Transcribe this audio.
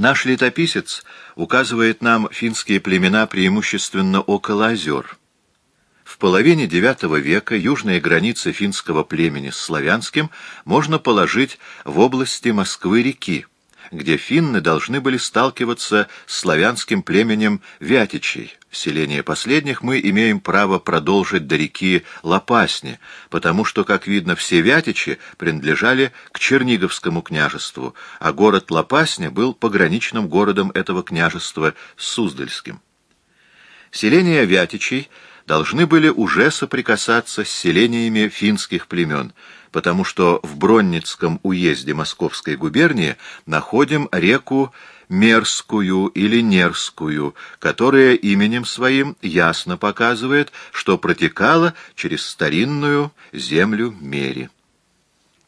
Наш летописец указывает нам финские племена преимущественно около озер. В половине IX века южные границы финского племени с славянским можно положить в области Москвы-реки, где финны должны были сталкиваться с славянским племенем Вятичей. Селение последних мы имеем право продолжить до реки Лопасни, потому что, как видно, все Вятичи принадлежали к Черниговскому княжеству, а город Лопасня был пограничным городом этого княжества с Суздальским. Селения Вятичей должны были уже соприкасаться с селениями финских племен, потому что в Бронницком уезде Московской губернии находим реку Мерскую или Нерскую, которая именем своим ясно показывает, что протекала через старинную землю Мери.